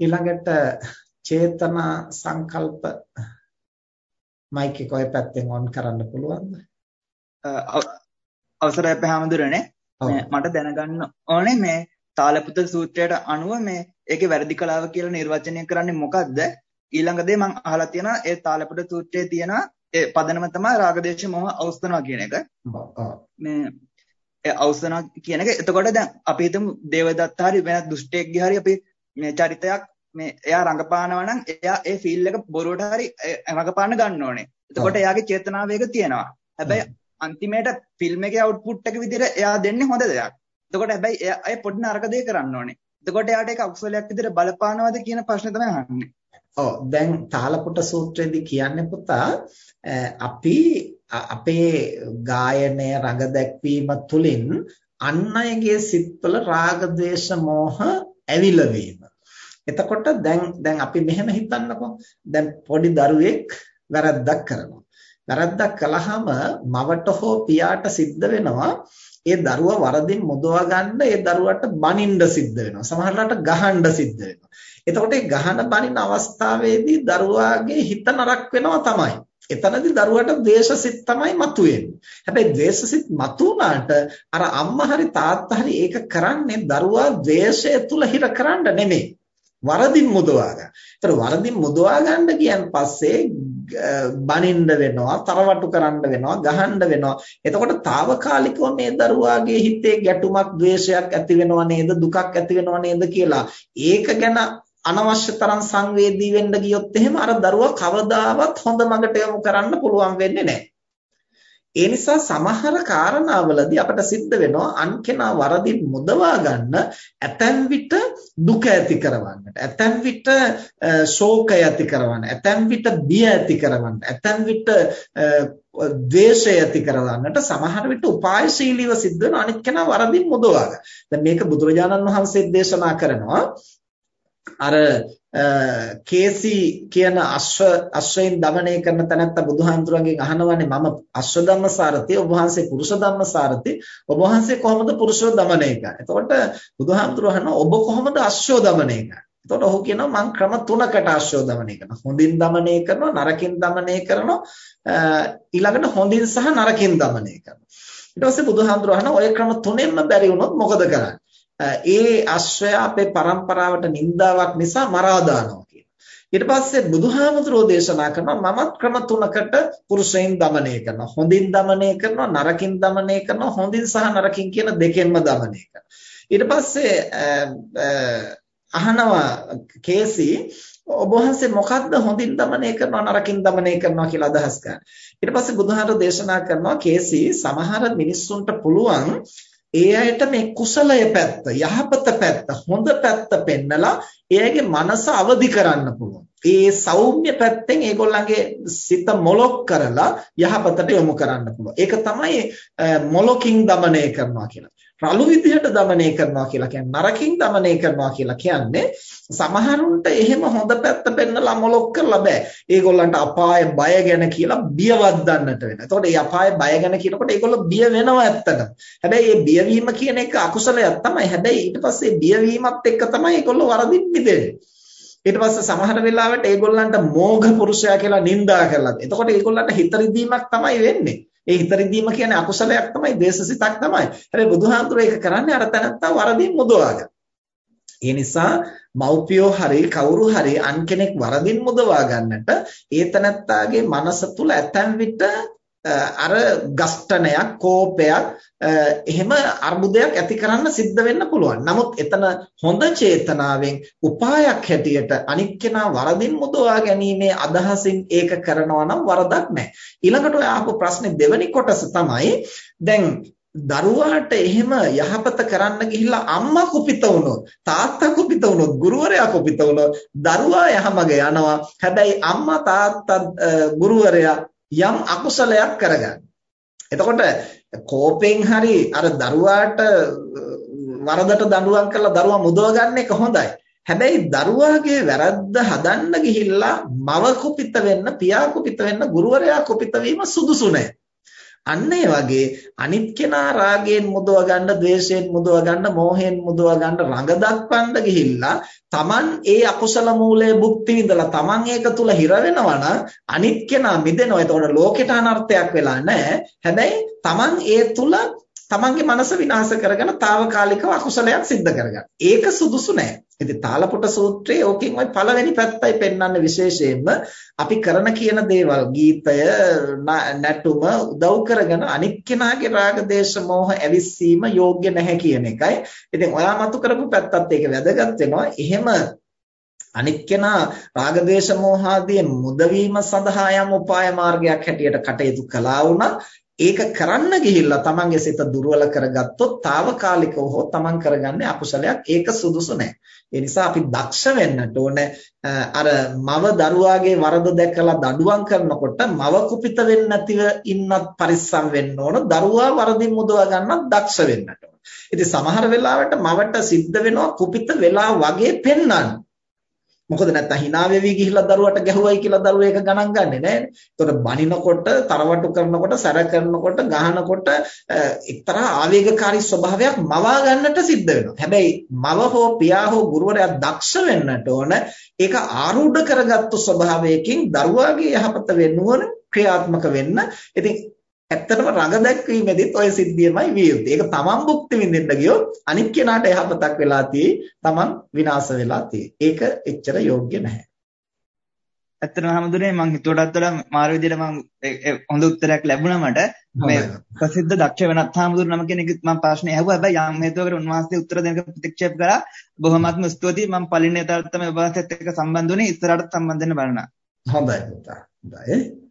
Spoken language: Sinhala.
ඊළඟට චේතනා සංකල්ප මයික් එක ඔය පැත්තෙන් ඔන් කරන්න පුළුවන්ද? අවසරයි පහමඳුරනේ. මට දැනගන්න ඕනේ මේ තාලපුත සූත්‍රයට අනුව මේ ඒකේ වැරදි කලාව කියලා නිර්වචනය කරන්නේ මොකද්ද? ඊළඟ දේ මම අහලා තියෙනවා ඒ තාලපුත සූත්‍රයේ තියෙන ඒ පදනම තමයි රාගදේශ මොහ අවස්තනවා කියන එක. මේ ඒ අවස්තනවා කියන එක. එතකොට දැන් අපි හිතමු දේවදත්ත හරි වෙනත් දුෂ්ටයෙක්ගේ හරි අපි මේ චරිතයක් මේ එයා රඟපානවා නම් එයා ඒ ෆීල් එක බොරුවට හරි රඟපාන්න ගන්න ඕනේ. එතකොට එයාගේ චේතනාව වේග තියෙනවා. හැබැයි අන්තිමේට ෆිල්ම් එකේ අවුට්පුට් එක විදිහට එයා දෙන්නේ හොඳ දෙයක්. එතකොට හැබැයි එයා අය පොඩි නරක දෙයක් කරන්න ඕනේ. එතකොට එයාට ඒක අකුසලයක් විදිහට බලපානවද කියන ප්‍රශ්නේ තමයි අහන්නේ. ඔව් දැන් තාලපොට සූත්‍රයේදී කියන්නේ පුතා අපි අපේ ගායනය රඟ දැක්වීම තුළින් අන් අයගේ සිත්වල රාග ద్వේෂ මෝහ ඇවිලවීම එතකොට දැන් දැන් අපි මෙහෙම හිතන්නකෝ. දැන් පොඩි දරුවෙක් වැරද්දක් කරනවා. වැරද්දක් කළාම මවට හෝ පියාට සිද්ධ වෙනවා ඒ දරුවා වරදින් මුදවා ගන්න ඒ දරුවට බනින්න සිද්ධ වෙනවා. සමහරවිට ගහන්න සිද්ධ වෙනවා. එතකොට ඒ ගහන බනින අවස්ථාවේදී දරුවාගේ හිත නරක වෙනවා තමයි. එතනදී දරුවට ද්වේෂසිත තමයි මතුවෙන්නේ. හැබැයි ද්වේෂසිත මතුණාට අර අම්මා හරි තාත්තා හරි ඒක කරන්නේ දරුවා ද්වේෂය තුල හිර කරන්න නෙමෙයි. වරදින් මුදවා ගන්න. ඒතර වරදින් මුදවා ගන්න කියන පස්සේ බනින්න වෙනවා, තරවටු කරන්න වෙනවා, ගහන්න වෙනවා. එතකොට తాවකාලිකව මේ දරුවාගේ හිතේ ගැටුමක්, ද්වේෂයක් ඇති වෙනව නේද, දුකක් ඇති වෙනව නේද කියලා ඒක ගැන අනවශ්‍ය තරම් සංවේදී වෙන්න ගියොත් එහෙම අර දරුවා කවදාවත් හොඳ මඟට යොමු කරන්න පුළුවන් වෙන්නේ නැහැ. ඒ නිසා සමහර කාරණාවලදී අපට සිද්ධ වෙනවා අන් කෙනා වරදින් මුදවා ගන්න ඇතැම් විට දුක ඇති කරවන්නට ඇතැම් විට ශෝකය ඇති කරවන්න ඇතැම් විට බිය ඇති කරවන්න ඇතැම් විට ද්වේෂය ඇති කරවන්නට සමහර විට උපායශීලීව සිද්ධ වෙන අනිත් කෙනා වරදින් මුදවා ගන්න. දැන් මේක බුදුරජාණන් වහන්සේ දේශනා කරනවා අර කේසි කියන අශ්ව අශ්වයන් দমনය කරන තැනත්ත බුදුහාමුදුරන්ගෙන් අහනවානේ මම අශ්ව ධම්මසාරති ඔබ වහන්සේ පුරුෂ ධම්මසාරති ඔබ වහන්සේ කොහොමද පුරුෂව দমনය කරන්නේ එතකොට බුදුහාමුදුර අහනවා ඔබ කොහොමද අශ්වව দমনය කරන්නේ එතකොට ඔහු කියනවා මං ක්‍රම තුනකට අශ්වය দমনය කරනවා. හොඳින් দমনය කරනවා, නරකින් দমনය කරනවා, ඊළඟට හොඳින් සහ නරකින් দমনය කරනවා. ඊට පස්සේ බුදුහාමුදුරුවෝ අහන ඔය ක්‍රම තුනෙන්ම බැරි වුණොත් මොකද කරන්නේ? ඒ අශ්වයා අපේ પરම්පරාවට නින්දාවක් නිසා මරා දානවා ඊට පස්සේ බුදුහාමුදුරෝ දේශනා කරනවා මමත් ක්‍රම තුනකට පුරුෂයන් দমনය කරනවා. හොඳින් দমনය කරනවා, නරකින් দমনය කරනවා, හොඳින් සහ නරකින් කියන දෙකෙන්ම দমনය කරනවා. ඊට පස්සේ අහනවා කේසි ඔබ වහන්සේ මොකද්ද හොඳින් দমনය කරනවා නරකින් দমনය කරනවා කියලා අදහස් ගන්න. ඊට පස්සේ බුදුහාමුදුරෝ දේශනා කරනවා කේසි සමහර මිනිස්සුන්ට පුළුවන් ඒ අයට මේ කුසලය පැත්ත, යහපත පැත්ත, හොඳ පැත්ත පෙන්නලා එයාගේ මනස අවදි කරන්න පුළුවන්. ඒ සෞම්‍ය පැත්තෙන් ඒගොල්ලන්ගේ සිත මොලොක් කරලා යහපතට යොමු කරන්න පුළුවන්. ඒක තමයි මොලොකින් দমনය කරනවා කියලා. රළු විදිහට দমনය කරනවා කියලා කියන්නේ නරකින් দমনය කරනවා කියලා කියන්නේ සමහරුන්ට එහෙම හොඳ පැත්ත පෙන්නලා මොලොක් කරලා බෑ. ඒගොල්ලන්ට අපාය බය ගැන කියලා බියවද්දන්නට වෙනවා. එතකොට මේ අපාය බය ගැන කියනකොට ඒගොල්ලෝ බිය වෙනවා ඇත්තටම. හැබැයි මේ බියවීම කියන එක අකුසලයක් තමයි. හැබැයි ඊට පස්සේ බියවීමත් එක්ක තමයි ඒගොල්ලෝ වරදින් මිදෙන්නේ. ඊට පස්සේ සමහර වෙලාවට ඒගොල්ලන්ට මෝඝ පුරුෂයා කියලා නිඳා කරලා. එතකොට ඒගොල්ලන්ට හිත රිදීමක් තමයි වෙන්නේ. ඒ හිත රිදීම කියන්නේ අකුසලයක් තමයි, දේශසිතක් තමයි. හැබැයි බුදුහාමුදුරේ ඒක කරන්නේ අර තැනත්තා වරදින් මුදවා ගන්න. ඒ නිසා මව්පියෝ හරි කවුරු හරි අන් කෙනෙක් වරදින් මුදවා ගන්නට ඒ තැනත්තාගේ මනස තුල ඇතැම් විට අර ගස්ඨනයක් කෝපයක් එහෙම අර්බුදයක් ඇති කරන්න සිද්ධ වෙන්න පුළුවන්. නමුත් එතන හොඳ චේතනාවෙන් උපායක් හැටියට අනික් කෙනා වරදින් මුදවා ගැනීමේ අදහසින් ඒක කරනවා නම් වරදක් නැහැ. ඊළඟට ඔය ආපු ප්‍රශ්නේ දෙවෙනි කොටස තමයි දැන් දරුවාට එහෙම යහපත කරන්න ගිහිල්ලා අම්මා කුපිත වුණොත් තාත්තා කුපිත වුණොත් ගුරුවරයා කුපිත වුණොත් දරුවා යහමග යනවා හැබැයි අම්මා තාත්තා ගුරුවරයා යම් අකුසලයක් කරගන්න. එතකොට කෝපෙන් හරි අර දරුවාට වරදට දඬුවම් කරලා දරුවා මුදව ගන්න එක හොඳයි. හැබැයි දරුවාගේ වැරද්ද හදන්න ගිහිල්ලා මව කුපිත වෙන්න, පියා කුපිත වෙන්න, ගුරුවරයා කුපිත වීම සුදුසු නැහැ. අන්න ඒ වගේ අනිත් කෙනා රාගයෙන් මුදව ගන්න, ද්වේෂයෙන් මුදව ගන්න, මෝහයෙන් මුදව ගන්න රඟ දක්වන්න ගිහිල්ලා Taman ඒ අකුසල මූලයේ භුක්ති විඳලා Taman ඒක තුල හිර වෙනවා නම් අනිත් කෙනා මිදෙනවා. එතකොට ලෝකෙට අනර්ථයක් වෙලා නැහැ. හැබැයි Taman ඒ තුල තමන්ගේ මනස විනාශ කරගෙන తాවකාලිකව අකුසලයක් සිද්ධ කරගන්න. ඒක සුදුසු නෑ. ඉතින් තාලපොට සූත්‍රයේ ඕකෙන් ওই පළවෙනි පැත්තයි පෙන්වන්නේ විශේෂයෙන්ම අපි කරන කියන දේවල් ගීතය නැටුම උදව් කරගෙන අනික් කෙනාගේ රාග දේශ මොහ ඇවිස්සීම යෝග්‍ය නැහැ කියන එකයි. ඉතින් ඔයා මතු කරපු පැත්තත් ඒක වැදගත් වෙනවා. එහෙම අනිත් කෙනා රාග දේශ මොහාදී මුදවීම සඳහා යම් උපාය මාර්ගයක් හැටියට කටයුතු කළා වුණා ඒක කරන්න ගිහිල්ලා තමන්ගේ සිත දුර්වල කරගත්තොත් తాවකාලිකව හෝ තමන් කරගන්නේ අකුසලයක් ඒක සුදුසු නැහැ. ඒ නිසා අපි දක්ෂ වෙන්නට ඕනේ අර මව දරුවාගේ වරද දැකලා දඩුවම් කරනකොට මව කුපිත වෙන්නේ නැතිව ඉන්නත් පරිස්සම් වෙන්න ඕන. දරුවා වරදින් මුදව ගන්නත් දක්ෂ වෙන්නට ඕන. ඉතින් සමහර වෙලාවට මවට සිද්ධ වෙනවා කුපිත වෙලා වගේ පෙන්වන්න. මොකද නැත්තම් hina වෙවි ගිහිල්ලා දරුවට ගැහුවයි කියලා දරුවා ඒක ගණන් ගන්නෙ නෑනේ. ඒතකොට බනිනකොට, තරවටු කරනකොට, සැර කරනකොට, ගහනකොට එක්තරා ආවේගකාරී ස්වභාවයක් මවා ගන්නට සිද්ධ වෙනවා. හැබැයි මව හෝ පියා හෝ ගුරුවරයා දක්ෂ වෙන්නට ඕන ඒක ආරූඪ කරගත්තු ස්වභාවයකින් දරුවාගේ යහපත වෙනුවන ක්‍රියාත්මක වෙන්න. ඉතින් ඇත්තටම රඟ දැක්වීමෙදිත් ඔය සිද්ධියමයි විය යුත්තේ. ඒක තමන් භුක්ති විඳින්න ගියොත් අනිත් කෙනාට යහපතක් වෙලා තියෙයි, තමන් විනාශ වෙලා තියෙයි. ඒක එච්චර යෝග්‍ය නැහැ. ඇත්තටම හැමදෙරේ මම හිතුවටත් වඩා මාර විදියට මම හොඳ උත්තරයක් ලැබුණා මට. මේ ප්‍රසිද්ධ දක්ෂ වෙනත් හැමදෙර නම කෙනෙක් මම ප්‍රශ්නේ ඇහුවා. හැබැයි යම් හේතුවකට උන්වහන්සේ උත්තර දෙනක ප්‍රතික්ෂේප කරා. බොහොමත්ම ස්තුතියි. මම පළවෙනි තරත්තම ඔබ වහන්සේත් එක්ක සම්බන්ධ වුණේ. ඉස්සරහට සම්බන්ධ වෙන්න බලනවා. හොඳයි පුතා. හොඳයි.